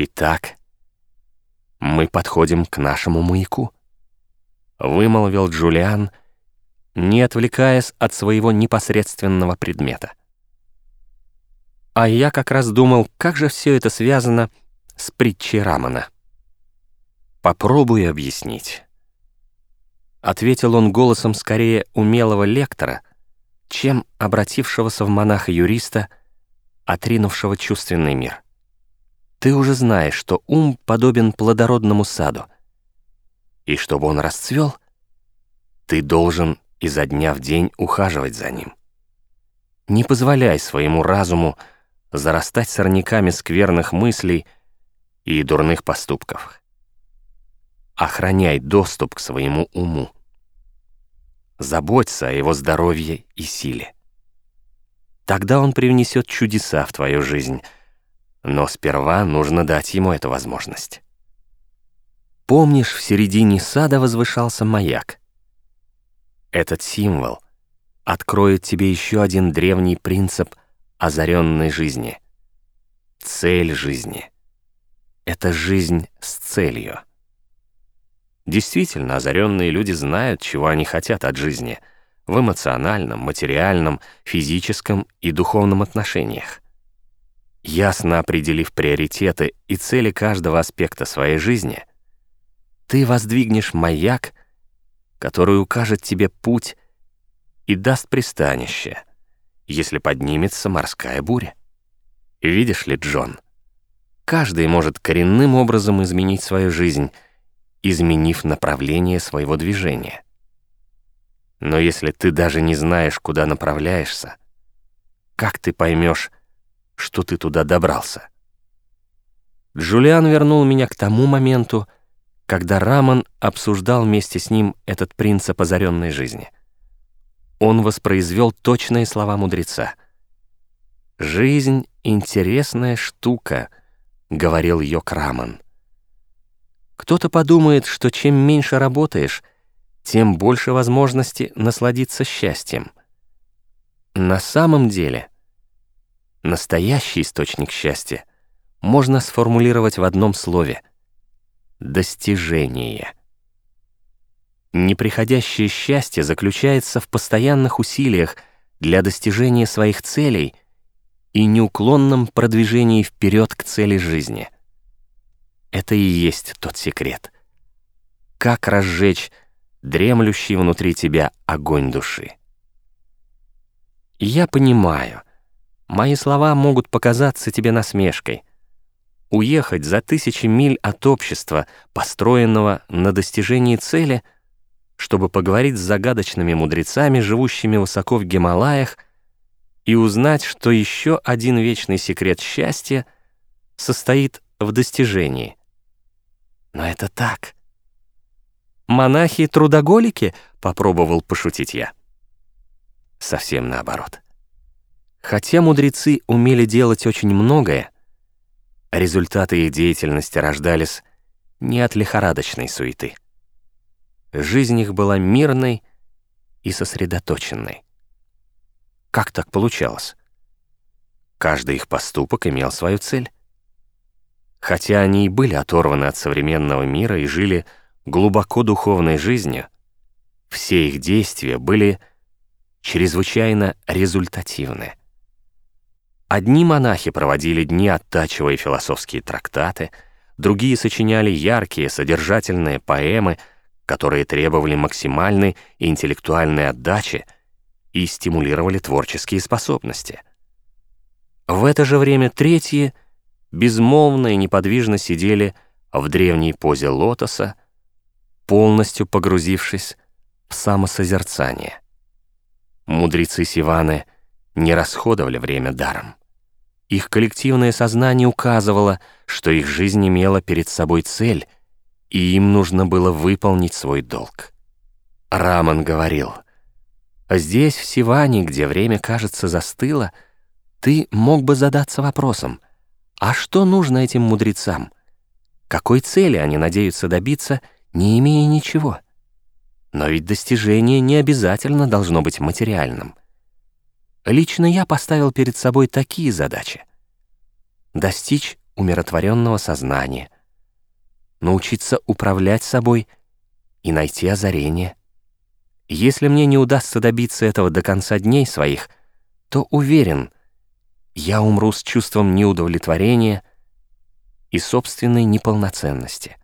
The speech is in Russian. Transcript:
Итак, мы подходим к нашему маяку, вымолвил Джулиан, не отвлекаясь от своего непосредственного предмета. А я как раз думал, как же все это связано с притчей Рамана. Попробую объяснить. Ответил он голосом скорее умелого лектора, чем обратившегося в монаха-юриста, отринувшего чувственный мир. Ты уже знаешь, что ум подобен плодородному саду. И чтобы он расцвел, ты должен изо дня в день ухаживать за ним. Не позволяй своему разуму зарастать сорняками скверных мыслей и дурных поступков. Охраняй доступ к своему уму. Заботься о его здоровье и силе. Тогда он привнесет чудеса в твою жизнь, но сперва нужно дать ему эту возможность. Помнишь, в середине сада возвышался маяк? Этот символ откроет тебе еще один древний принцип озаренной жизни. Цель жизни — это жизнь с целью. Действительно, озаренные люди знают, чего они хотят от жизни в эмоциональном, материальном, физическом и духовном отношениях. Ясно определив приоритеты и цели каждого аспекта своей жизни, ты воздвигнешь маяк, который укажет тебе путь и даст пристанище, если поднимется морская буря. Видишь ли, Джон, каждый может коренным образом изменить свою жизнь, изменив направление своего движения. Но если ты даже не знаешь, куда направляешься, как ты поймешь, что ты туда добрался? Джулиан вернул меня к тому моменту, когда Раман обсуждал вместе с ним этот принцип озаренной жизни. Он воспроизвел точные слова мудреца. «Жизнь — интересная штука», — говорил Йок Раман. Кто-то подумает, что чем меньше работаешь, тем больше возможности насладиться счастьем. На самом деле, настоящий источник счастья можно сформулировать в одном слове — достижение. Неприходящее счастье заключается в постоянных усилиях для достижения своих целей и неуклонном продвижении вперед к цели жизни — это и есть тот секрет. Как разжечь дремлющий внутри тебя огонь души. Я понимаю, мои слова могут показаться тебе насмешкой. Уехать за тысячи миль от общества, построенного на достижении цели, чтобы поговорить с загадочными мудрецами, живущими высоко в Гималаях, и узнать, что еще один вечный секрет счастья состоит в достижении. Но это так. «Монахи-трудоголики?» — попробовал пошутить я. Совсем наоборот. Хотя мудрецы умели делать очень многое, результаты их деятельности рождались не от лихорадочной суеты. Жизнь их была мирной и сосредоточенной. Как так получалось? Каждый их поступок имел свою цель. Хотя они и были оторваны от современного мира и жили глубоко духовной жизнью, все их действия были чрезвычайно результативны. Одни монахи проводили дни, оттачивая философские трактаты, другие сочиняли яркие, содержательные поэмы, которые требовали максимальной интеллектуальной отдачи и стимулировали творческие способности. В это же время третьи — безмолвно и неподвижно сидели в древней позе лотоса, полностью погрузившись в самосозерцание. Мудрецы Сиваны не расходовали время даром. Их коллективное сознание указывало, что их жизнь имела перед собой цель, и им нужно было выполнить свой долг. Раман говорил, «Здесь, в Сиване, где время, кажется, застыло, ты мог бы задаться вопросом — а что нужно этим мудрецам? Какой цели они надеются добиться, не имея ничего? Но ведь достижение не обязательно должно быть материальным. Лично я поставил перед собой такие задачи. Достичь умиротворенного сознания, научиться управлять собой и найти озарение. Если мне не удастся добиться этого до конца дней своих, то уверен, я умру с чувством неудовлетворения и собственной неполноценности.